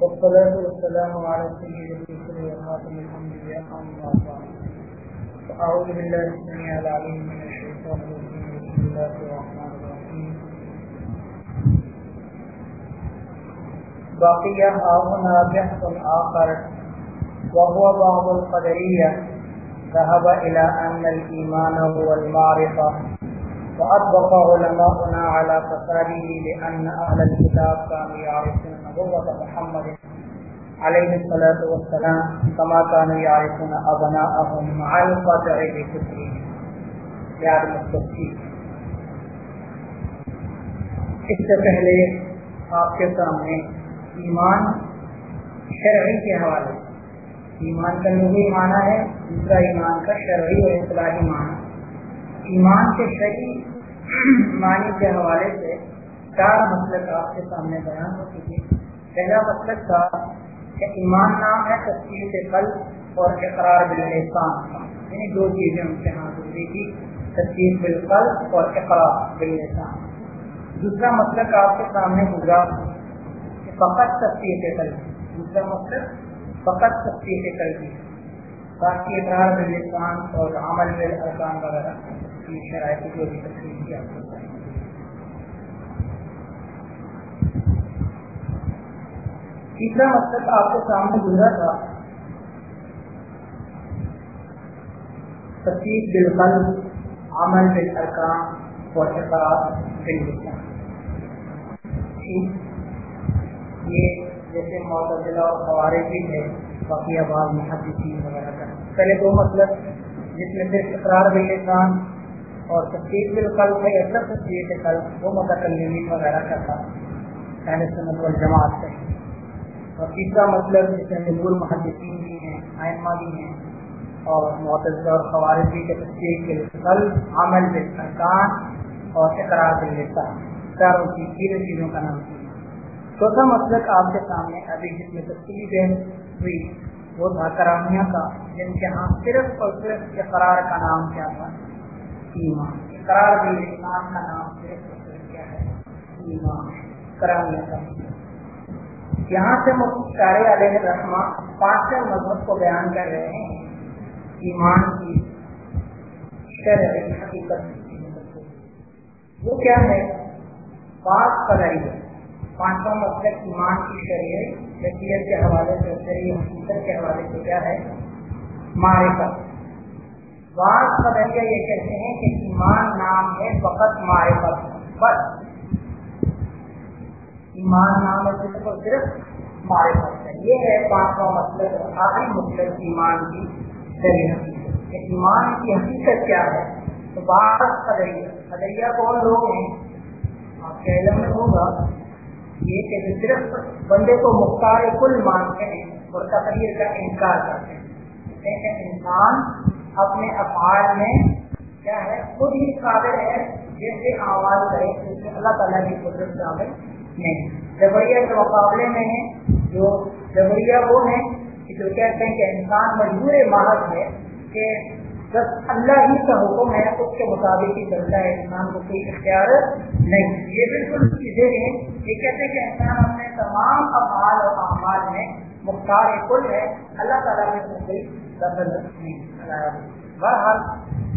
والصلاة والسلام على سيد الرسل وخاتم الأنبياء أما بعد. أعوذ بالله السميع العليم من الشيطان الرجيم. بسم الله الرحمن الرحيم. بقي هاهنا بحث آخر، وهو بعض القدرية. ذهب إلى أن الإيمان هو المعرفة، وأطبق علماؤنا على فساده لأن أهل الكتاب كانوا يعرفون. نبوة محمد عليه الصلاة والسلام كما كانوا يعرفون أبناءهم مع القطع بكفره يعني التفسير اس سے پہلے آپ کے سامنے ایمان شرعی کے حوالے ایمان کا لغوی معنی ہے، دوسرا ایمان کا شرعی اور اصلاحی معنی. ایمان کے شرعی معنی کے حوالے سے چار مسلک آپ کے سامنے بیان ہو چکے پہلا مسلک مطلب تھا کہ ایمان نام ہے تصویر سے قلب اور اقرار باللسان یعنی دو چیزیں ان کے ہاں گزری تھی تصویر بالقلب اور اقرار باللسان دوسرا مسلک آپ کے سامنے گزرا کہ فقط تصویر کے قلب. دوسرا مسلک فقط تصویر کے قلب. باقی اقرار باللسان اور عمل بالارکان وغیرہ کی شرائط جو بھی تفصیل کیا تیسرا مقصد آپ کے سامنے گزرا تھا۔ تصدیق بالقل عمل بالارکان اور اقرار باللسان جی، یہ جیسے معتدلہ اور خوارج بھی ہے باقی آباد محدثین وغیرہ کا۔ پہلے دو مطلب جس میں صرف اقرار باللسان اور تصدیق بالقلب ہے یا تصدیق کے قلب وہ متکلمین وغیرہ کا تھا۔ پہلے سنت والجماعت سے اور تیسرا مطلب جس میں مجبور محدثین بھی ہیں آئمہ بھی ہیں اور معتدہ اور خوارجی کے تصدیق بالقلب عمل بالارکان اور اقرار باللسان چاروں کی تینوں چیزوں کا نام چوتھا مسلک آپ کے سامنے ابھی جس میں تفصیلی بحث ہوئی وہ تھا کرامیہ کا، جن کے ہاں صرف اور صرف اقرار کا نام کیا تھا۔ ایمان۔ اقرار بالاسلام کا نام صرف اور صرف کیا ہے؟ ایمان۔ کرامیہ کا۔ یہاں سے مختار علیہ رحمہ پانچویں مذہب کو بیان کر رہے ہیں۔ ایمان کی شرعی حقیقت وہ کیا ہے؟ پانچ قدری ہے۔ پانچواں مطلب ایمان کی شریعت حیثیت کے حوالے سے شریع حقیقت کے حوالے سے کیا ہے؟ معرفت۔ بعض قدریہ یہ کہتے ہیں کہ ایمان نام ہے فقط معرفت۔ بس۔ ایمان نام ہے صرف اور صرف معرفت ہے۔ یہ ہے پانچواں مطلب آخری مطلب ایمان کی شریع حقیقت ایمان کی حقیقت کیا ہے؟ تو بعض قدریہ قدریہ کون لوگ ہیں؟ آپ کے علم میں ہوگا یہ کہ صرف بندے کو مختار کل مانتے ہیں اور تقریر کا انکار کرتے ہیں۔ انسان اپنے افعال میں کیا ہے؟ خود ہی قابل ہے۔ جیسے آواز کرے اس میں اللہ تعالیٰ کی قدرت شامل نہیں جبریہ کے مقابلے میں ہے جو جبریہ وہ ہیں کہ جو کہتے ہیں کہ انسان مجبور محض ہے کہ بس اللہ ہی کا حکم ہے، اس کے مطابق ہی چلتا ہے۔ انسان کو کوئی اختیار نہیں۔ یہ بالکل سیدھے ہیں یہ کہتے ہیں کہ انسان اپنے تمام افعال اور اعمال میں مختار کل ہے۔ اللہ تعالیٰ نے کوئی دخل نہیں بہرحال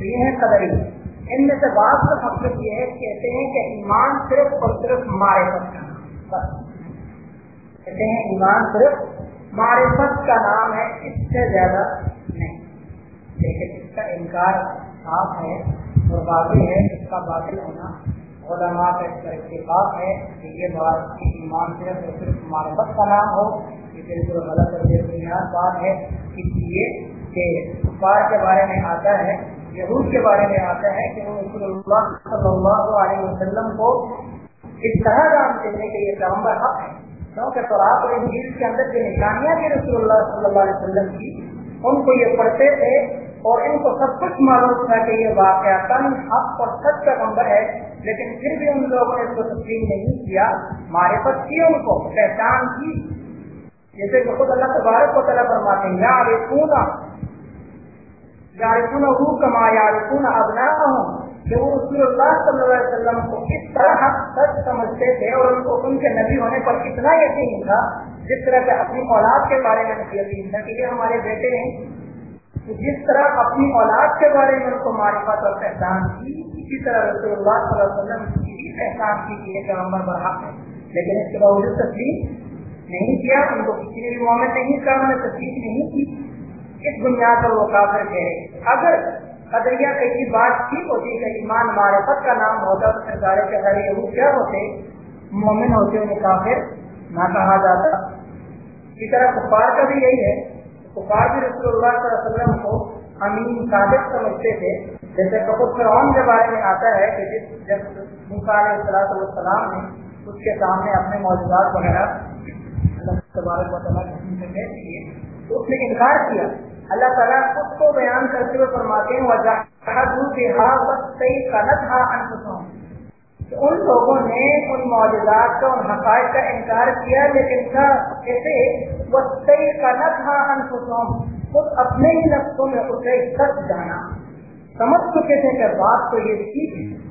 یہ ہے قدری۔ ان میں سے بات کا مقصد یہ ہے کہتے ہیں کہ ایمان صرف اور صرف معرفت کا نام کہتے ہیں ایمان صرف معرفت کا نام ہے، اس سے زیادہ نہیں۔ لیکن اس کا انکار صاف ہے اور واضح ہے، اس کا باطل ہونا علماء کا اس کا اتفاق ہے کہ یہ بات کہ ایمان صرف اور صرف معرفت کا نام ہو، یہ بالکل غلط اور بے بنیاد بات ہے۔ اس لیے کہ کفار کے بارے میں آتا ہے، یہود کے بارے میں آتا ہے کہ وہ رسول اللہ صلی اللہ علیہ وسلم کو اس طرح جانتے ہیں کہ یہ پیغمبر حق ہے کیونکہ قرآن اور انجیل کے اندر جو نشانیاں تھیں رسول اللہ صلی اللہ علیہ وسلم کی، ان کو یہ پڑھتے تھے اور ان کو سب کچھ معلوم تھا کہ یہ واقعہ تن حق اور سچ کا نمبر ہے، لیکن پھر بھی ان لوگوں نے اس کو تسلیم نہیں کیا، معرفت کی ان کو، پہچان کی۔ جیسے کہ خود اللہ تبارک کو طلب فرماتے ہیں یا رسونا یا رسونا روح کما یا رسونا ابنا ہوں کہ وہ رسول اللہ صلی اللہ علیہ وسلم کو اس طرح سچ سمجھتے تھے اور ان کو ان کے نبی ہونے پر اتنا یقین تھا جس طرح سے اپنی اولاد کے بارے میں یقین تھا کہ یہ ہمارے بیٹے ہیں۔ جس طرح اپنی اولاد کے بارے میں ان کو معرفت اور پہچان کی اسی طرح رسول اللہ صلی اللہ علیہ وسلم کی بھی پہچان کی کہ یہ پیغمبر برحق ہے لیکن اس کے باوجود تسلیم نہیں کیا، ان کو کسی نے بھی مومن نہیں کہا، انہوں نے تسلیم نہیں کی۔ اس بنیاد پر وہ کافر کہے اگر قدریہ کی بات ٹھیک ہوتی کہ ایمان معرفت کا نام ہوتا تو سرکار کے سارے یہود کیا ہوتے؟ مومن ہوتے انہیں کافر، نہ کہا جاتا۔ اسی طرح کفار کا بھی یہی ہے۔ کفار بھی رسول اللہ صلی اللہ علیہ وسلم کو امین صادق سمجھتے تھے۔ جیسے کپور فرعون کے بارے میں آتا ہے کہ جس جب علیہ السلام نے اس کے سامنے اپنے موجودات وغیرہ اللہ تبارک و تعالیٰ تو اس نے انکار کیا۔ اللہ تعالیٰ خود کو بیان کرتے ہوئے فرماتے ہیں ان لوگوں نے ان معجزات کا، ان حقائق کا انکار کیا، لیکن کیسے وہ صحیح کا نہ انفسوم خود اپنے ہی نفسوں میں اسے سچ جانا۔ سمجھ چکے تھے کہ بات تو یہ ٹھیک ہے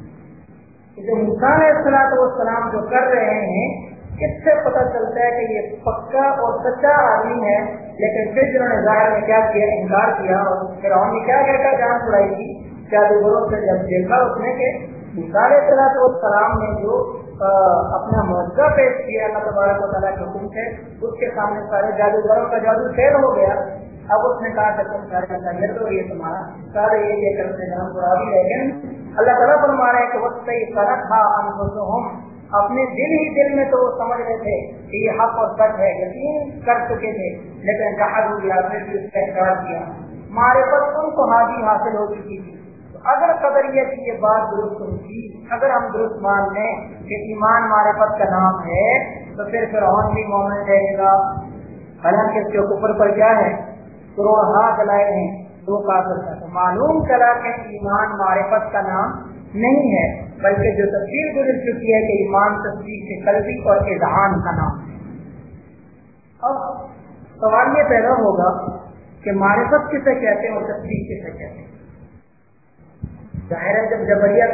جو مسان السلام جو کر رہے ہیں، اس سے پتہ چلتا ہے کہ یہ پکا اور سچا آدمی ہے۔ لیکن پھر جنہوں نے ظاہر میں کیا کیا، انکار کیا، اور پھر نے کیا کہہ کر جان چھڑائی تھی جادوگروں سے جب دیکھا اس نے کہ مثال صلاح السلام نے جو اپنا معاوضہ پیش کیا، اللہ تبارک و تعالیٰ کے حکم سے، اس کے سامنے سارے جادوگروں کا جادو فیل ہو گیا۔ اب اس نے کہا کہ تم سارے اللہ تو یہ تمہارا سارے یہ کرتے ہیں ہم بھی لیکن اللہ تعالیٰ فرما رہے ہیں کہ وقت صحیح فرق تھا ہم اپنے دل ہی دل میں تو وہ سمجھ رہے تھے کہ یہ حق اور سچ ہے، یقین کر چکے تھے، لیکن جہاں بھی اس کا احتجاج کیا۔ ہمارے پر ان کو حاضی حاصل ہو چکی تھی۔ اگر قدریت کی یہ بات درست ہوگی اگر ہم درست مان لیں کہ ایمان معرفت کا نام ہے، تو پھر پھر اور بھی مومن رہے گا۔ حالانکہ اس کے اوپر پر کیا ہے؟ کروڑ ہاتھ لائے ہیں، دو کافر کا معلوم چلا کہ ایمان معرفت کا نام نہیں ہے، بلکہ جو تصویر گزر چکی ہے کہ ایمان تصویر سے قلبی اور اذہان کا نام ہے۔ اب سوال یہ پیدا ہوگا کہ معرفت کسے کہتے ہیں اور تصویر کسے کہتے ہیں؟ ظاہر ہے جب جبریہ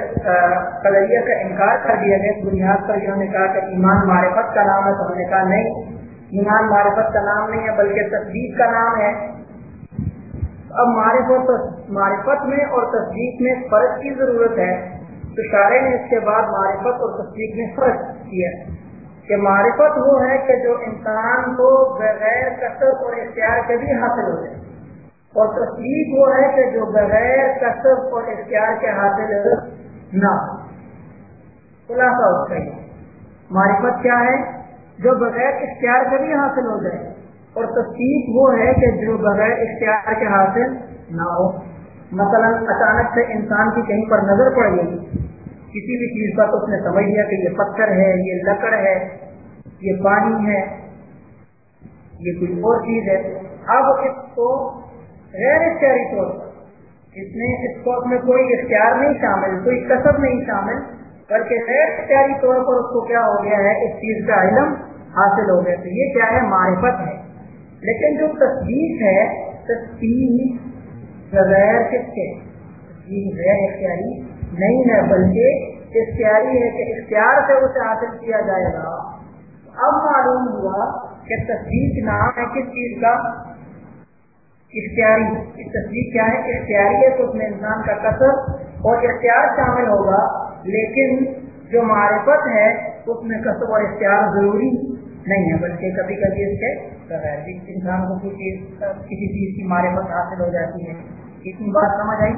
کلریہ کا انکار کر دیا گیا، بنیاد پر انہوں نے کہا کہ ایمان معرفت کا نام ہے تو ہم نے کہا نہیں، ایمان معرفت کا نام نہیں ہے، بلکہ تصدیق کا نام ہے۔ اب معرفت معرفت میں اور تصدیق میں فرق کی ضرورت ہے۔ تو شاعر نے اس کے بعد معرفت اور تصدیق میں فرق کیا۔ کہ معرفت وہ ہے کہ جو انسان کو بغیر کثر اور اختیار کے بھی حاصل ہو جائے۔ اور تصدیق وہ ہے کہ جو بغیر کثر اور اختیار کے حاصل نہ خلاصہ اس کا معرفت کیا ہے؟ جو بغیر اختیار کے بھی حاصل ہو جائے۔ اور تصدیق وہ ہے کہ جو بغیر اختیار کے حاصل نہ ہو۔ مثلا اچانک سے انسان کی کہیں پر نظر پڑ گئی۔ کسی بھی چیز کا تو اس نے سمجھ لیا کہ یہ پتھر ہے، یہ لکڑ ہے، یہ پانی ہے، یہ کوئی اور چیز ہے۔ اب اس کو غیر اختیاری طور پر، اس نے اس کو اپنے کوئی اختیار نہیں شامل، کوئی کسب نہیں شامل، بلکہ غیر اختیاری طور پر اس کو کیا ہو گیا ہے؟ اس چیز کا علم حاصل ہو گیا۔ تو یہ کیا ہے؟ معرفت ہے۔ لیکن جو تصدیق ہے، تصدیق بغیر کے غیر اختیاری نہیں ہے، بلکہ اختیاری ہے کہ اختیار سے اسے حاصل کیا جائے گا۔ اب معلوم ہوا کہ تصدیق نام ہے کس چیز کا؟ اختیاری۔ تصدیق کیا ہے؟ اختیاری ہے تو اس میں انسان کا کثر اور اختیار شامل ہوگا، لیکن جو معرفت ہے، اس میں کثر اور اختیار ضروری نہیں ہے، بلکہ کبھی کبھی اس کے بغیر بھی انسان کو کوئی چیز، کسی چیز کی معرفت حاصل ہو جاتی ہے۔ اتنی بات سمجھ آئی؟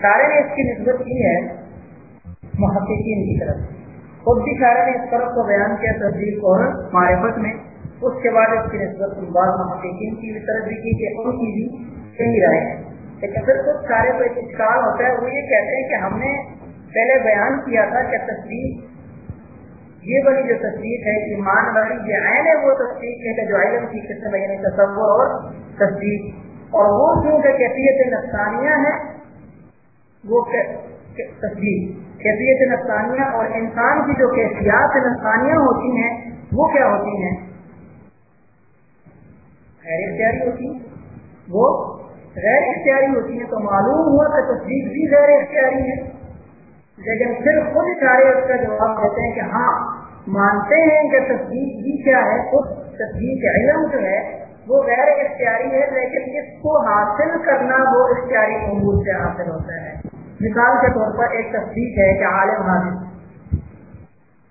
سارے نے اس کی نسبت کی ہے محققین کی طرف۔ خود بھی سارے نے اس طرف کو بیان کیا تصدیق اور معرفت میں۔ اس کے بعد اس کی نسبت بعض محققین کی بھی طرف بھی کی کہ ان کی بھی صحیح رائے ہے۔ لیکن پھر خود سارے کو ایک اشکال ہوتا ہے، وہ یہ کہتے ہیں کہ ہم نے پہلے بیان کیا تھا کہ تصدیق یہ والی جو تصدیق ہے ایمان والی یہ عین ہے، وہ تصدیق ہے کہ جو علم کی قسم ہے یعنی تصور اور تصدیق۔ اور وہ کیونکہ کیفیت نفسانیہ ہے، وہ تصدیق۔ کیفیت نفسانیہ اور انسان کی جو کیفیات نفسانیہ ہوتی ہیں، وہ کیا ہوتی ہیں؟ غیر اختیاری ہوتی وہ غیر اختیاری ہوتی ہیں تو معلوم ہوا کہ تصدیق بھی غیر اختیاری ہے۔ لیکن پھر خود سارے اس کا جواب دیتے ہیں کہ ہاں مانتے ہیں کہ تصدیق بھی کیا ہے، خود تصدیق علم جو ہے، وہ غیر اختیاری ہے، لیکن اس کو حاصل کرنا وہ اختیاری امور سے حاصل ہوتا ہے۔ مثال کے طور پر ایک تصدیق ہے کہ عالم حادث۔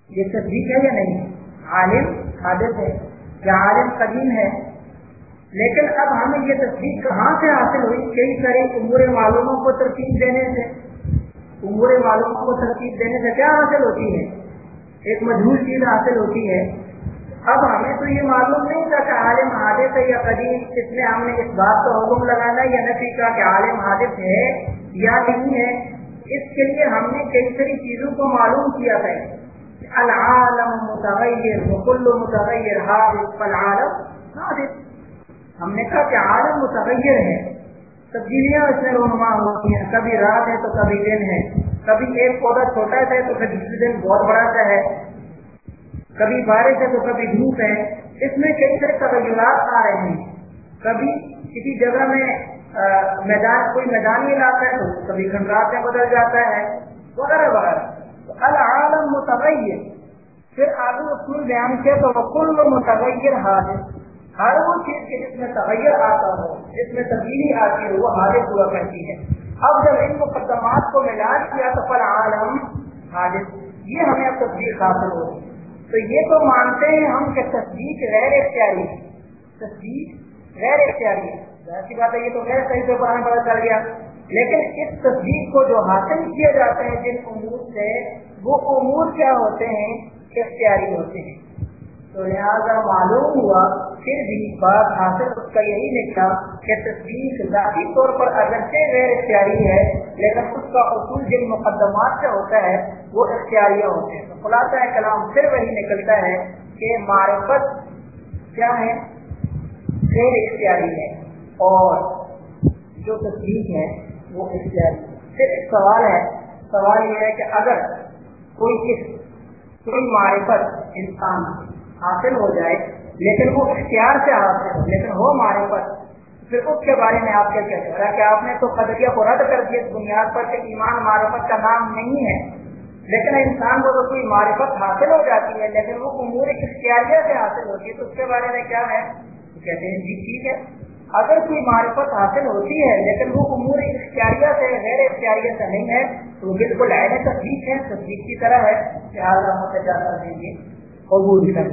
یہ تصدیق ہے یا نہیں؟ عالم حادث ہے، یا عالم قدیم ہے۔ لیکن اب ہمیں یہ تصدیق کہاں سے حاصل ہوئی؟ کئی سارے امور معلوموں کو ترتیب دینے سے۔ امور معلوموں کو ترتیب دینے سے کیا حاصل ہوتی ہے؟ ایک مجبور چیز حاصل ہوتی ہے۔ اب ہمیں تو یہ معلوم نہیں تھا کہ عالم حادث ہے یا قدیم، اس میں ہم نے اس بات کا حکم لگانا یا نفی کا کہ عالم حادث ہے یا نہیں ہے۔ اس کے لیے ہم نے کئی ساری چیزوں کو معلوم کیا تھا العالم متغیر مکل متغیر حادث، فالعالم حادث۔ ہم نے کہا کہ عالم متغیر ہے۔ تبدیلیاں اس میں رونما ہوتی ہیں۔ کبھی رات ہے تو کبھی دن ہے۔ کبھی ایک پودا چھوٹا ہے تو پھر دوسرے دن بہت بڑا سا ہے، کبھی بارش ہے تو کبھی دھوپ ہے۔ اس میں کئی سارے تغیرات آ رہے ہیں۔ کبھی کسی جگہ میں میدان، کوئی میدانی علاقہ ہے تو کبھی کھنڈرات میں بدل جاتا ہے، وغیرہ وغیرہ۔ العالم متغیر۔ پھر آگے اصول بیان کیا تو کل متغیر حاضر ہر وہ چیز کے جس میں تغیر آتا ہو، جس میں تبدیلی آتی ہو، وہ حاضر ہوا کرتی ہے۔ اب جب ان مقدمات کو ملان کیا تو فل عالم حاضر یہ ہمیں اب تصدیق حاصل ہوگی تو یہ تو مانتے ہیں ہم کہ تصدیق غیر اختیاری ہے۔ تصدیق غیر اختیاری ہے۔ ایسی بات ہے، یہ تو غیر صحیح سے پڑھانے پتا چل گیا۔ لیکن اس تصدیق کو جو حاصل کیے جاتے ہیں جن امور سے، وہ امور کیا ہوتے ہیں؟ اختیاری ہوتے ہیں۔ تو لہٰذا معلوم ہوا پھر بھی بات حاصل اس کا یہی نکلا کہ تصدیق ذاتی طور پر اگرچہ غیر اختیاری ہے، لیکن اس کا اصول جن مقدمات سے ہوتا ہے، وہ اختیاریاں ہوتے ہیں۔ خلاصہ کلام پھر وہی نکلتا ہے کہ معرفت کیا ہے؟ غیر اختیاری ہے۔ اور جو تصدیق ہے، وہ اختیاری ہے۔ پھر ایک سوال ہے۔ سوال یہ ہے کہ اگر کوئی کوئی معرفت انسان حاصل ہو جائے، لیکن وہ اختیار سے حاصل ہو، لیکن ہو ہمارے پاس پھر اس کے بارے میں آپ کیا کہتے ہیں کہ آپ نے تو قدریہ کو رد کر دیا بنیاد پر کہ ایمان معرفت کا نام نہیں ہے۔ لیکن انسان کو تو کوئی معرفت حاصل ہو جاتی ہے، لیکن وہ امور اختیاریہ سے حاصل ہوتی ہے۔ تو اس کے بارے میں کیا ہے؟ کہتے ہیں جی ٹھیک ہے۔ اگر کوئی معرفت حاصل ہوتی ہے، لیکن وہ امور اختیاریہ سے، غیر اختیاریہ سے نہیں ہے، تو بالکل ایسے تصدیق ہے، تصدیق کی طرح ہے۔ لہٰذا ہم دیں گے قبول کر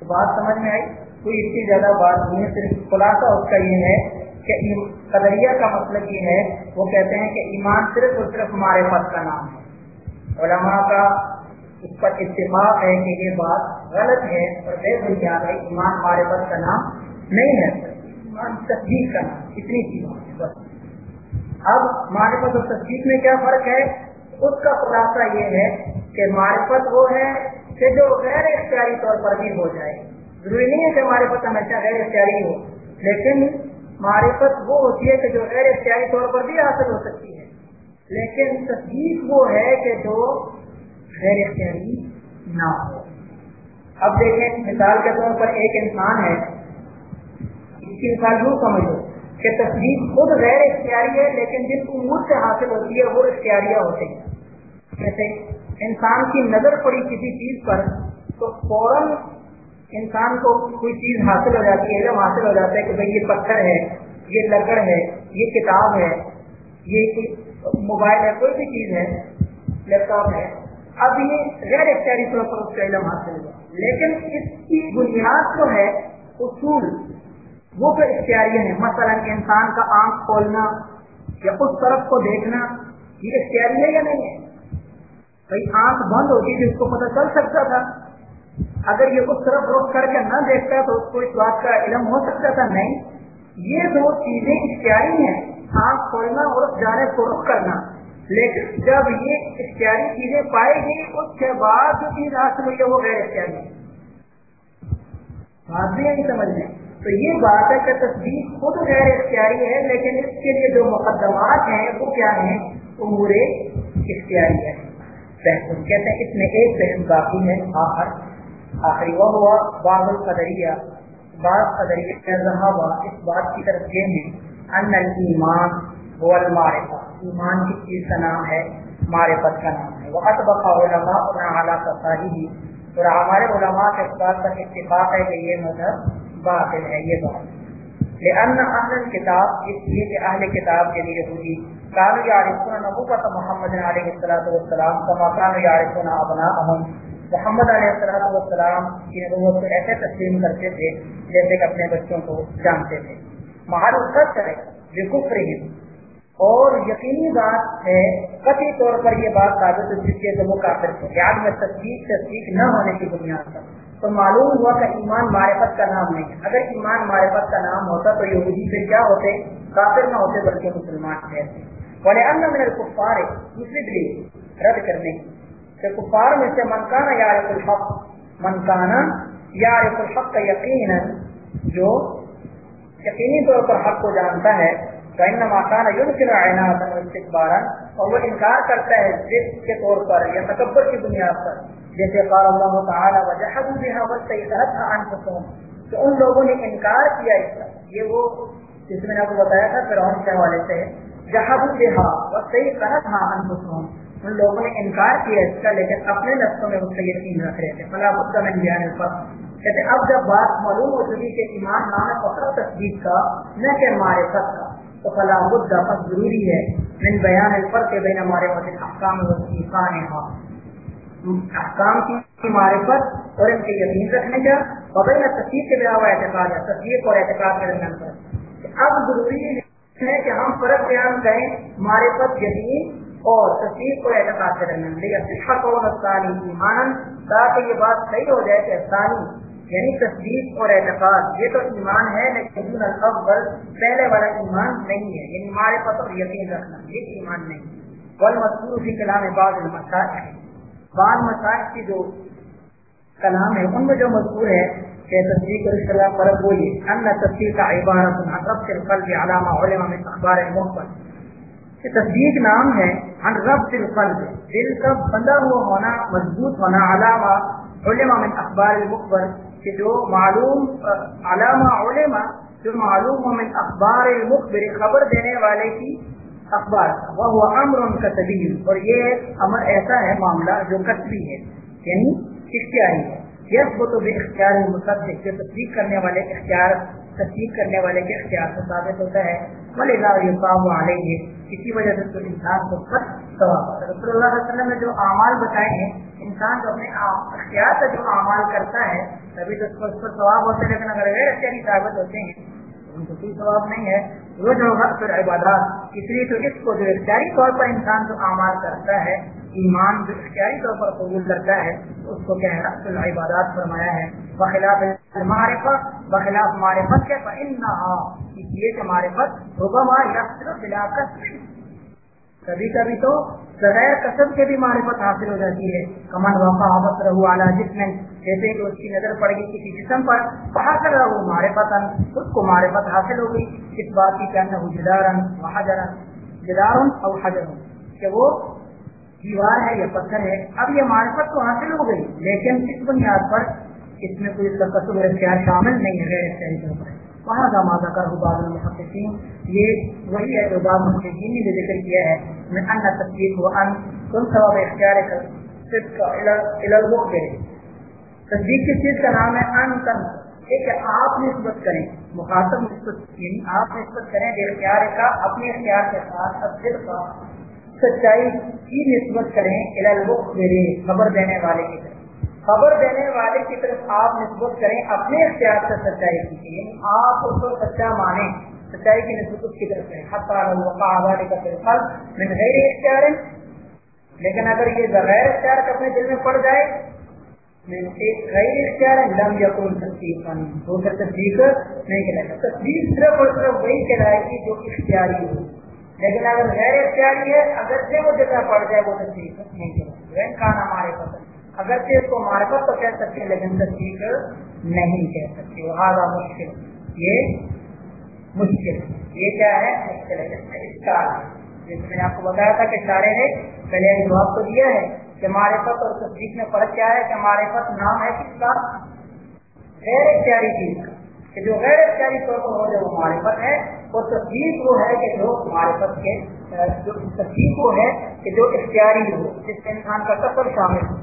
تو بات سمجھ میں آئی؟ کوئی اس سے زیادہ بات نہیں ہے۔ صرف خلاصہ اس کا یہ ہے کہ قدریہ کا مطلب یہ ہے، وہ کہتے ہیں کہ ایمان صرف اور صرف ہمارے پاس کا نام ہے۔ علماء کا اس پر اتفاق ہے کہ یہ بات غلط ہے اور بے بنیاد ہے۔ ایمان ہمارے پاس کا نام نہیں ہے۔ ایمان تصدیق کا نام۔ اتنی چیز بس۔ اب ہمارے پاس اور تصدیق میں کیا فرق ہے؟ اس کا خلاصہ یہ ہے کہ معرفت وہ ہے کہ جو غیر اختیاری طور پر بھی ہو جائے۔ ضروری نہیں ہے کہ ہمارے ہمیشہ غیر اختیاری ہو، لیکن معرفت وہ ہوتی ہے کہ جو غیر اختیاری طور پر بھی حاصل ہو سکتی ہے۔ لیکن تصدیق وہ ہے کہ جو غیر اختیاری نہ ہو۔ اب دیکھیں، مثال کے طور پر ایک انسان ہے۔ اس کی مثال یوں سمجھو کہ تصدیق خود غیر اختیاری ہے، لیکن جن امور سے حاصل ہوتی ہے، وہ اختیاریاں ہوتے ہیں۔ جیسے انسان کی نظر پڑی کسی چیز پر، تو فوراً انسان کو کوئی چیز حاصل ہو جاتی ہے، علم حاصل ہو جاتا ہے کہ بھائی یہ پتھر ہے، یہ لکڑ ہے، یہ کتاب ہے، یہ موبائل ہے، کوئی بھی چیز ہے، لیپ ٹاپ ہے۔ اب یہ غیر اختیاری طور پر اس کا علم حاصل ہوا لیکن اس کی بنیاد جو ہے، اصول، وہ تو اختیاری ہیں، مثلا انسان کا آنکھ کھولنا یا اس طرف کو دیکھنا، یہ اختیاری ہے یا نہیں ہے؟ بھائی آنکھ بند ہوتی تھی اس کو پتہ چل سکتا تھا۔ اگر یہ اس طرف رخ کر کے نہ دیکھتا تو اس کو اس بات کا علم ہو سکتا تھا۔ نہیں، یہ دو چیزیں اختیاری ہیں، آنکھ کھولنا اور جانے کو رخ کرنا۔ لیکن جب یہ اختیاری چیزیں پائے گی اس کے بعد جو چیز حاصل ہوئی ہے وہ غیر اختیاری بات بھی نہیں سمجھ میں تو یہ بات ہے کہ تصدیق خود غیر اختیاری ہے، لیکن اس کے لیے جو مقدمات ہیں، وہ کیا ہیں؟ امور اختیاری ہے کہتے ہیں اس میں ایک بحث باقی ہے، آخر۔ آخری وہ ہوا بعض القدریہ، بعض قدریہ رہا اس بات کی طرف یہ ہے، ان ایمان هو المعرفہ۔ ایمان کی چیز کا نام ہے، معرفت کا نام ہے۔ وہ اتبقا علماء اعلیٰ تصاہی اور ہمارے علماء کے اس بات پر اتفاق ہے کہ یہ مذہب باطل ہے، یہ بات لأن اہل کتاب اس لیے کہ اہل کتاب کے لیے یہودی کانو یعرفون نبوت محمد علیہ السلام کما کانو یعرفون ابناءهم محمد علیہ السلام کی نبوت کو ایسے تسلیم کرتے تھے جیسے کہ اپنے بچوں کو جانتے تھے محل سچ ہے بکفر اور یقینی بات ہے قطعی طور پر یہ بات ثابت ہو چکی ہے کہ وہ کافر تھے یاد میں تصدیق تصدیق نہ ہونے کی بنیاد پر تو معلوم ہوا کہ ایمان معرفت کا نام نہیں اگر ایمان معرفت کا نام ہوتا تو یہودی پھر کیا ہوتے کافر نہ ہوتے بلکہ مسلمان ٹھہرتے بولے ان میرے کفار دوسری دلیل رد کرنے کی۔ کہ کفار میں سے منکانا یار الحق منکانا یار الحق کا یقین جو یقینی طور پر حق کو جانتا ہے اور وہ انکار کرتا ہے جس کے طور پر یا تکبر کی بنیاد پر۔ جیسے قال اللہ تعالی، وجحدوا بها واستيقنتها انفسهم۔ تو ان لوگوں نے انکار کیا اس کا یہ وہ جس میں نے آپ کو بتایا تھا، فرعون کے حوالے سے۔ جحدوا بها واستيقنتها انفسهم ان لوگوں نے انکار کیا اس کا، لیکن اپنے نفسوں میں اس کا یقین رکھ رہے تھے۔ فلا بد من بیان الفرق کہتے اب جب بات معلوم ہو چکی کہ ایمان نام فقط تصدیق کا، نہ کہ معرفت کا، تو فلا مدہ بس ضروری ہے۔ من بیان الفرق بین معرفت الاحکام و ایقانها احکام کی معرفت اور ان کے یقین رکھنے کا۔ وبین تصدیق کے بیا ہوا اعتقاد ہے، تصدیق اور اعتقاد کے درمیان پر اب ضروری ہے کہ ہم فرق بیان کریں معرفت یقین اور تصدیق اور اعتقاد کے درمیان۔ لیکن ایمان تاکہ یہ بات صحیح ہو جائے کہ ثانی یعنی تصدیق اور اعتقاد، یہ تو ایمان ہے، لیکن الاول پہلے والا ایمان نہیں ہے۔ یعنی ہمارے پتہ اور یقین رکھنا، یہ ایمان نہیں۔ بل مذکور فی کلام بعض المسائل۔ بعض مسائل کی جو کلام ہے، ان میں جو مذکور ہے کہ تصدیق اور اصطلاح فرق ان تصدیق عبارت عن ربط القلب علامہ علماء من اخبار المحبت کہ تصدیق نام ہے عن ربط القلب، دل کا بندہ ہوا ہونا، مضبوط ہونا علامہ علماء من اخبار المخبر کہ جو معلوم علامہ علماء جو معلوم ہو من اخبار المخبر خبر دینے والے کی اخبار. وہ امر ان کا اور یہ امر ایسا ہے معاملہ جو کسبی ہے یعنی اختیاری ہے؟ یس وہ تو بے اختیار مصدق جو تصدیق کرنے والے اختیار، تصدیق کرنے والے کے اختیار سے ثابت ہوتا ہے۔ بھلے اللہ علیہ کسی وجہ سے تو انسان کو خط ثواب رسول اللہ علیہ وسلم نے جو اعمال بتائے ہیں، انسان جو اپنے اختیار سے جو اعمال کرتا ہے، تبھی تو اس کو اس پر ثواب ہوتے ہیں لیکن اگر غیر اختیاری ثابت ہوتے ہیں ان کو کوئی ثواب نہیں ہے۔ وہ جو پھر عبادات اس لیے تو اس کو جو اختیاری طور پر انسان جو اعمال کرتا ہے ایمان جو اختیاری طور پر قبول کرتا ہے، اس کو کیا ہے رقص العبادات فرمایا ہے، بخلاف معرفت بخلاف معرفت کے اس لیے کہ معرفت ربما یقصر خلافت کبھی کبھی تو بغیر کسب کے بھی معرفت حاصل ہو جاتی ہے۔ کمن وفا آبت رہو اعلیٰ جسم جیسے کہ اس کی نظر پڑ گئی کسی جسم پر کہاں کر رہا وہ معرفت اس کو معرفت حاصل ہو گئی، اس بات کی کہنا ہو جدارن و حجرن جدارن اور حجر کہ وہ دیوار ہے یا پتھر ہے، اب یہ معرفت تو حاصل ہو گئی، لیکن اس بنیاد پر اس میں کوئی کسب اختیار شامل نہیں ہے، غیر اختیاری طور پر۔ وہاں کا مادہ کر بعض المحققین؟ یہ وہی ہے جو بعض محققین نے ذکر کیا ہے۔ میں ان تصدیق و ان تم سبب اختیار کر صرف کرے تصدیق کس چیز کا نام ہے ان تن، ایک آپ نسبت کریں، مخاطب نسبت یعنی آپ نسبت کریں اختیار کا، اپنے اختیار کے ساتھ تصدیق کا۔ سچائی کی نسبت کریں میرے خبر دینے والے کی طرف۔ خبر دینے والے کی طرف آپ نسبت کریں اپنے اختیار سے سچائی کی یعنی آپ اس کو سچا مانیں، سچائی کی نسبت اس کی طرف کریں۔ آبادی کا فل میں غیر اختیار۔ ہے لیکن اگر یہ بغیر اختیار کا اپنے دل میں پڑ جائے غیر اختیار ہے لم یا کوئی تصدیق ہو کر تصدیق نہیں کہلائے گا۔ تصدیق صرف اور صرف وہی کہلائے گی جو اختیاری ہو۔ لیکن اگر غیر اختیاری ہے اگر سے وہ جگہ پڑ جائے، وہ تصدیق نہیں کہلائے گا کہنا ہمارے پسند اگرچہ اس کو معرفت تو کہہ سکتے لیکن تصدیق نہیں کہہ سکتے۔ وہ مشکل۔ یہ مشکل۔ یہ کیا ہے؟ مشکل ہے۔ اسٹار جیسے میں نے آپ کو بتایا تھا کہ سارے نے پہلے جواب تو دیا ہے کہ معرفت اور تصدیق میں فرق کیا ہے کہ معرفت نام ہے کس کا؟ غیر اختیاری چیز کا۔ کہ جو غیر اختیاری طور پر ہو جائے، وہ معرفت ہے۔ اور تصدیق وہ ہے کہ جو معرفت کے جو تصدیق وہ ہے کہ جو اختیاری ہو، جس سے انسان کا سفر شامل ہو۔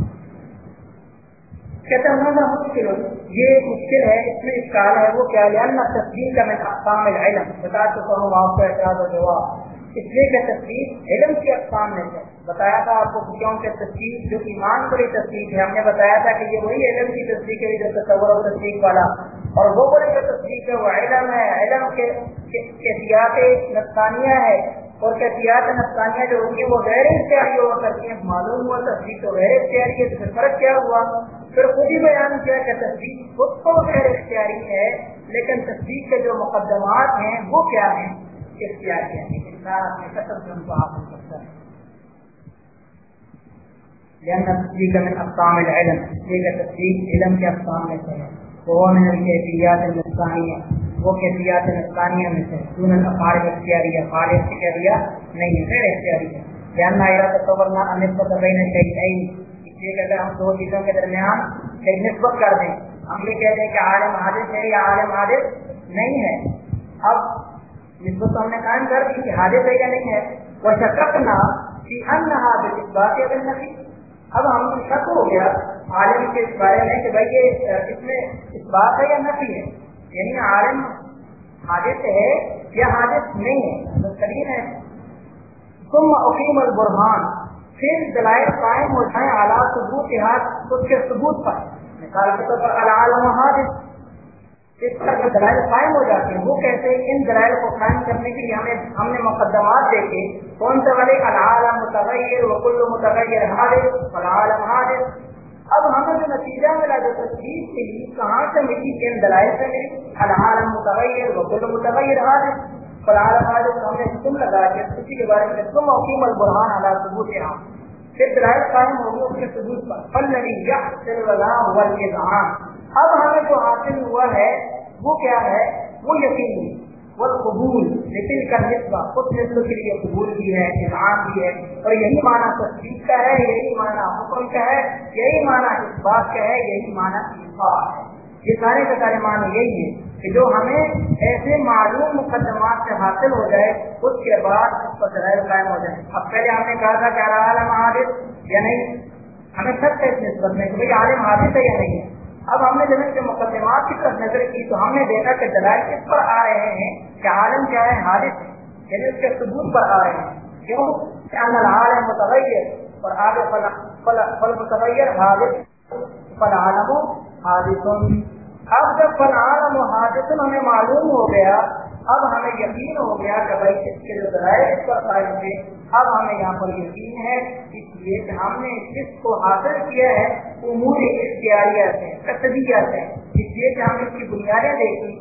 کہتے ہیں مشکل یہ مشکل ہے، اس میں اشکال ہے، وہ کیا لیا تصدیق کا میں اقسام العلم۔ بتا چکا ہوں آپ کا اعتراض و جواب۔ اس لیے کہ تصدیق علم کی اقسام میں سے بتایا تھا آپ کو کیوں کہ تصدیق جو ایمان پر تصدیق ہے۔ ہم نے بتایا تھا کہ یہ وہی علم کی تصدیق ہے جو تصور و تصدیق والا اور وہ بڑے جو تصدیق ہے وہ علم ہے، علم کے کیفیات نقصانیہ ہے۔ اور کیفیات نقصانیہ جو ہوتی ہیں وہ غیر اختیاری ہوا کرتی ہیں معلوم ہوا تصدیق تو غیر اختیاری ہے تو پھر فرق کیا ہوا؟ پھر خود ہی بیان کیا کہ تصدیق خود تو غیر اختیاری ہے، لیکن تصدیق کے جو مقدمات ہیں وہ کیا ہیں؟ اختیاری ہیں؟ انسان اپنے قسم سے ان کو حاصل کرتا ہے۔ لأن تصديق من أقسام العلم تصديق علم کے اقسام میں سے ہے۔ وہ من الكيفيات النفسانية وہ کیفیات نقصانیہ میں سے دون الافعال اختیاریہ فعال اختیاریہ نہیں ہے، غیر اختیاری ہے۔ لأن ارادہ تصورنا ان نسبت بین الشیئین اس لیے کہ اگر ہم دو چیزوں کے درمیان ایک نسبت کر دیں، ہم یہ کہہ دیں کہ عالم حادث ہے یا عالم حادث نہیں ہے۔ اب نسبت تو ہم نے قائم کر دی کہ حادث ہے یا نہیں ہے۔ وہ شکنا کہ ان حادث اس بات اب ہم شک ہو گیا عالم کے اس بارے میں کہ بھائی یہ اس میں اس بات ہے یا نفی ہے؟ یعنی عالم حادث ہے یا حادث نہیں ہے؟ مستقین ہے۔ تم عقیم البرحان پھر دلائل قائم ہو جائیں اعلیٰ ثبوت کے ہاتھ اس کے ثبوت پر۔ مثال کے طور پر العالم حادث۔ اس طرح کے دلائل قائم ہو جاتے ہیں، وہ کیسے؟ ان دلائل کو قائم کرنے کے لیے ہمیں، ہم نے مقدمات دیکھے۔ کون سے والے؟ العالم متغیر، وکل متغیر حادث العالم حادث۔ اب ہمیں جو نتیجہ ملا جو تصدیق کے لیے کہاں سے ملی ان دلائل سے ملی؟ العالم متغیر وکل متغیر حال حادث فلعالم حادث ہم نے تم لگا کے کسی کے بارے میں تم حکیم البرحان علی ثبوت یہاں. پھر دلائل قائم ہوگی اس کے ثبوت پر. فل نبی یحصل ولا هو اب ہمیں جو حاصل ہوا ہے، وہ کیا ہے؟ وہ یقین وہ قبول لیکن کا نسبہ خود نسل کے لیے قبول بھی ہے انعام بھی ہے، اور یہی معنی تصدیق کا ہے، یہی معنی حکم کا ہے، یہی معنی اس بات کا ہے، یہی معنی انفاق ہے۔ یہ سارے کا سارے معنی یہی ہے کہ جو ہمیں ایسے معلوم مقدمات سے حاصل ہو جائے، اس کے بعد اس پر ذرائع قائم ہو جائے اب پہلے ہم نے کہا تھا کہ عالم حادث یا نہیں؟ ہمیں سب ہے اس نسبت میں کہ بھائی عالم حادث ہے یا نہیں ہے۔ اب ہم نے جب ان کے مقدمات کی طرف نظر کی تو ہم نے دیکھا کہ دلائل کس پر آ رہے ہیں کہ عالم کیا ہے، حادث ہے۔ یعنی اس کے ثبوت پر آ رہے ہیں۔ کیوں؟ کہ ان العالم متغیر اور آگے فل متغیر حادث۔ فل عالم حادث۔ اب جب فل عالم و حادث ہمیں معلوم ہو گیا، اب ہمیں یقین ہو گیا کہ بھائی اس کے جو دلائل اس پر قائم تھے اب ہمیں یہاں پر یقین ہے اس لیے کہ ہم نے جس کو حاصل کیا ہے، امور اختیاریت ہے کسبیت ہے اس لیے کہ ہم اس کی بنیادیں دیکھی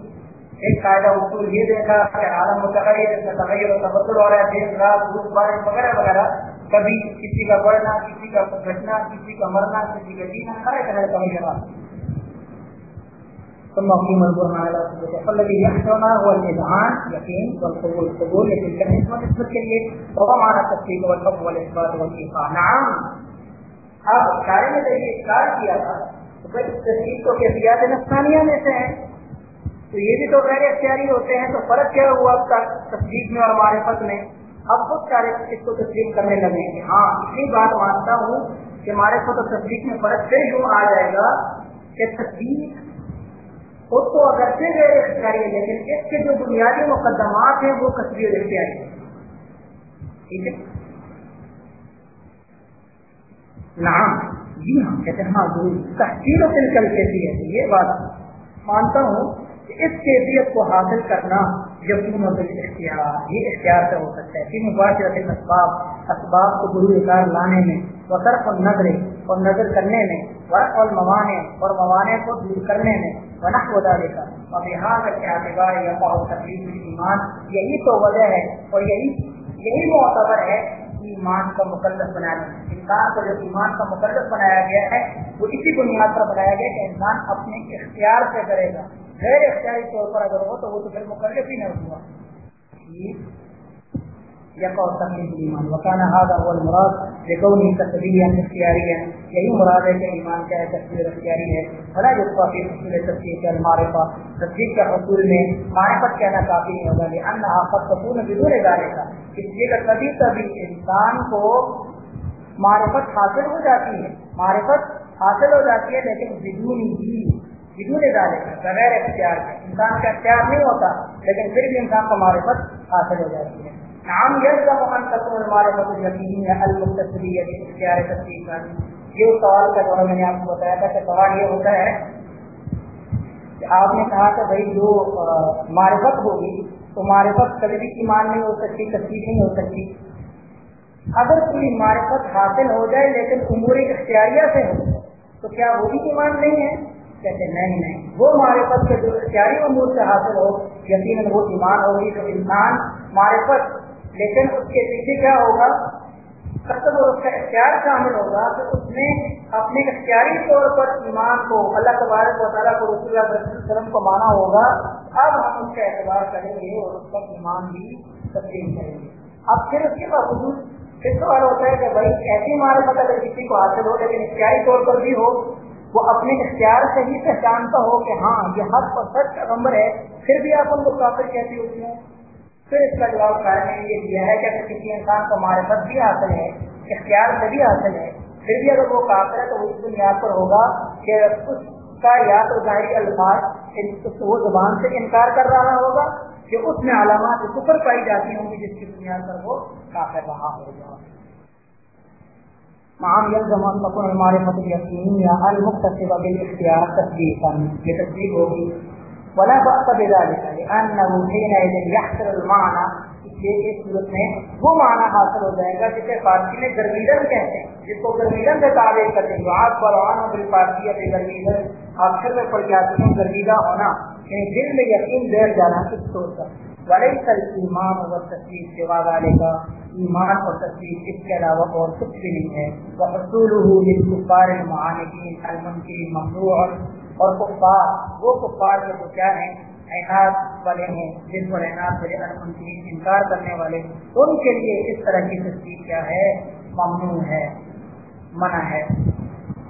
ایک قاعدہ اصول یہ دیکھا کہ عالم متغیر تغیر و تبدل ہو رہا ہے دن رات دھوپ بارش، وغیرہ وغیرہ۔ کبھی کسی کا بڑھنا، کسی کا گھٹنا، کسی کا مرنا، کسی کا جینا، ہر طرح کا تغیرات ثم قيم البرهان على ثبوته فالذي يحكمنا هو الاذعان يقين، والقبول، القبول يتم كالنسبة نسبة كلية وهو معنى التصديق والحكم والاثبات والايقاع نعم. اب اشارے میں یہ اشار کیا تھا تو پھر تصدیق تو کیفیات نفسانیہ میں سے ہے تو یہ بھی تو غیر اختیاری ہوتے ہیں، تو فرق کیا ہوا اب تک تصدیق میں اور معرفت میں؟ اب خود سارے اس کو تسلیم کرنے لگے کہ ہاں اتنی بات مانتا ہوں کہ معرفت اور تصدیق میں فرق پھر یوں آ جائے گا کہ تصدیق خود تو اگرچہ غیر اختیاری ہے لیکن اس کے جو بنیادی مقدمات ہیں وہ تصویر اختیاری ٹھیک ہے؟ نعم جی ہاں کہتے ہیں ہاں ضرور۔ تحقیر و تلکل کیفیت، یہ بات مانتا ہوں کہ اس کیفیت کو حاصل کرنا یقین و اختیار، یہ اختیار سے ہو سکتا ہے۔ کہ مباشرت اسباب اسباب کو گرو کار لانے میں وطرف النظر اور نظر کرنے میں، ورق الموانے اور موانے کو دور کرنے میں ونح و ذالکہ اور لہٰذا کے اعتبار یہی تو وجہ ہے اور یہی یہی معتبر ہے ایمان کا مقدس بنانا انسان کو جو ایمان کا مقدس بنایا گیا ہے، وہ اسی بنیاد پر بنایا گیا کہ انسان اپنے اختیار سے کرے گا۔ غیر اختیاری طور پر اگر ہو تو وہ تو پھر مقرر ہی نہیں ہوا۔ یقا تقریب ایمان وکانا هذا هو المراد لكونه تسبیحا اختیاریا یہی مراد ہے کہ ایمان کیا ہے تصویر اختیاری ہے بھلا یقا فی حصول تصدیق المعرفہ تصدیق کے حصول میں معرفت کہنا کافی نہیں ہوگا لانها قد تكون بدون ذلك. اس لیے کہ کبھی کبھی انسان کو معرفت حاصل ہو جاتی ہے معرفت حاصل ہو جاتی ہے لیکن بدون ہی بدون ڈالے کا بغیر اختیار کے انسان کا اختیار نہیں ہوتا، لیکن پھر بھی انسان کو معرفت حاصل ہو جاتی ہے۔ نام یہ ان تکون المعرفت یقینی ہے المختصری اختیار تصدیق کا یہ سوال کا جو میں نے آپ کو بتایا تھا کہ سوال یہ ہوتا ہے کہ آپ نے کہا کہ بھائی جو معرفت ہوگی تو معرفت کبھی بھی ایمان نہیں ہو سکتی تصدیق نہیں ہو سکتی۔ اگر کوئی معرفت حاصل ہو جائے لیکن امور اختیاریہ سے ہو، تو کیا وہ بھی ایمان نہیں ہے؟ کہتے نہیں نہیں۔ وہ معرفت کے جو اختیاری امور سے حاصل ہو، یقیناً وہ ایمان ہوگی۔ تو انسان معرفت لیکن اس کے پیچھے کیا ہوگا؟ جب اس کا اختیار شامل ہوگا تو اس نے اپنے اختیاری طور پر ایمان کو، اللہ تبارک و تعالیٰ کو رسول اللہ علیہ وسلم کو مانا ہوگا۔ اب ہم اس کا اعتبار کریں گے اور اس کا ایمان بھی تبدیل کریں گے۔ اب پھر اس کے باوجود پھر سوال ہوتا ہے کہ بھائی ایسی معرفت اگر کسی کو حاصل ہو لیکن اختیاری طور پر بھی ہو، وہ اپنے اختیار سے ہی پہچانتا ہو کہ ہاں یہ حق اور سچ کا نمبر ہے، پھر بھی آپ ان کو کافر کہتے ہوتے ہیں۔ پھر اس کا جواب کارن نے یہ دیا ہے کہ اگر کسی انسان کو معرفت بھی حاصل ہے، اختیار سے بھی حاصل ہے، پھر بھی اگر وہ کافر ہے تو وہ اس بنیاد پر ہوگا کہ اس کا یا تو ظاہری الفاظ وہ زبان سے انکار کر رہا ہوگا کہ اس میں علامات کفر پائی جاتی ہوں گی جس کی بنیاد پر وہ کافر رہا ہوگا۔ معام یلزمان مکن المعرفت یقینی یا المختصبہ بالاختیار تصدیق یہ تصدیق ہوگی۔ ولا بأس بذلك، لأنه حينئذ يحصل المعنى. اس صورت میں وہ معنی حاصل ہو جائے گا جسے فارسی میں گرمیدن کہتے ہیں۔ جس کو گرمیدن سے تعبیر کرتے ہیں، جو آپ قرآن اور فارسی یا گرمیدن آخر میں پڑھ جاتے ہیں، گرمیدہ ہونا یعنی دل میں یقین بیٹھ جانا اس طور پر۔ ولی سر ایمان اور تصویر سوا والے کا ایمان اور تصویر اس کے علاوہ اور کچھ بھی نہیں ہے۔ وہ اصول حصول المعانقین المنکرین ممنوع۔ اور کفار، وہ کفار جو کیا ہیں احاط والے ہیں، جن پر احاط والے المنکرین انکار کرنے والے، ان کے لیے اس طرح کی تصدیق کیا ہے؟ ممنوع ہے، منع ہے۔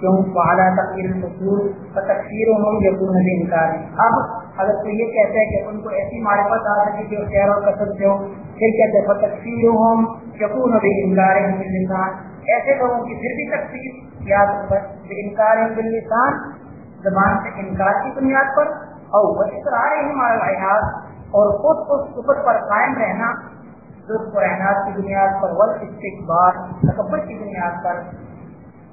کیوں؟ اعلیٰ تقریر مصور تقسیر ہوں یقون بھی انکار۔ ہے اب اگر کوئی یہ کہتے ہیں کہ ان کو ایسی معرفت آ سکے جو خیر اور کثر سے ہو، پھر کہتے ہیں؟ تقسیر ہوں یقون بھی انکار ہے ایسے لوگوں کی پھر بھی تقسیر یا انکار ہے باللسان زبان سے انکار کی بنیاد پر، اور وہ اقرار ہی ہمارا حیات اور خود کو سپر پر قائم رہنا دکھ و کی بنیاد پر ول استقبال تکبر کی بنیاد پر۔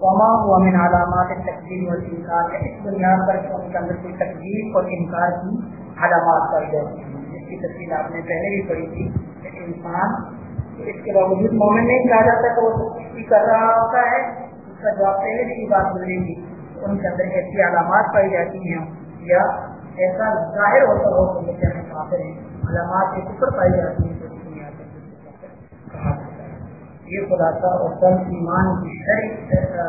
وما ہوا من علامات تقدیر و انکار اس بنیاد پر ان کے اندر کوئی تقدیر اور انکار کی علامات پائی جاتی ہیں۔ جس کی تفصیل آپ نے پہلے بھی پڑھی تھی کہ انسان اس کے باوجود مومن نہیں کہا جاتا کہ وہ کر رہا ہوتا ہے، اس کا جواب پہلے بھی بات گزری تھی ان کے اندر ایسی علامات پائی جاتی ہیں یا ایسا ظاہر ہوتا ہو تو یہ کہنے کافر ہیں، علامات کے اوپر پائی جاتی ہیں تو اس دنیا کہا یہ خلاصہ اور سب ایمان کی شرح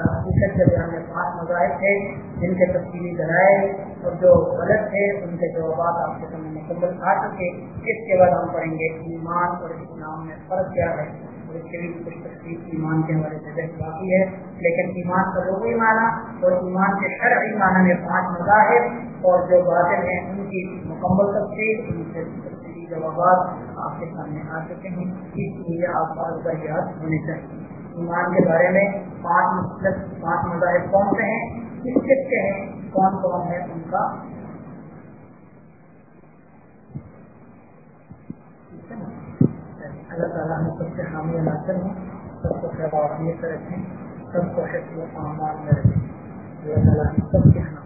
حقیقت کے بیان میں پانچ مذاہب تھے، جن کے تفصیلی ذرائع اور جو غلط تھے، ان کے جوابات آپ کے سامنے مکمل آ چکے۔ اس کے بعد ہم پڑھیں گے ایمان اور اسلام میں فرق کیا ہے۔ اور اس کے لیے کچھ تفصیل ایمان کے حوالے سے بحث باقی ہے۔ لیکن ایمان کا لوگوں مانا اور ایمان کے شرعی معنی میں پانچ مذاہب اور جو باتیں ہیں، ان کی مکمل تفصیل، ان سے تفصیلی جوابات آپ کے سامنے آ چکے ہیں۔ اس لیے آپ کا یاد ہونی چاہیے۔ ایمان کے بارے میں پانچ مطلب پانچ مذاہب کون سے ہیں؟ کس کس کے ہیں؟ کون کون ہے ان کا؟ اللہ تعالیٰ ہم سب کے حامی ناصر ہوں سب کو خیباویت رکھیں، سب کو حفظ و امان میں رکھیں۔ اللہ تعالیٰ ہم سب کے حامی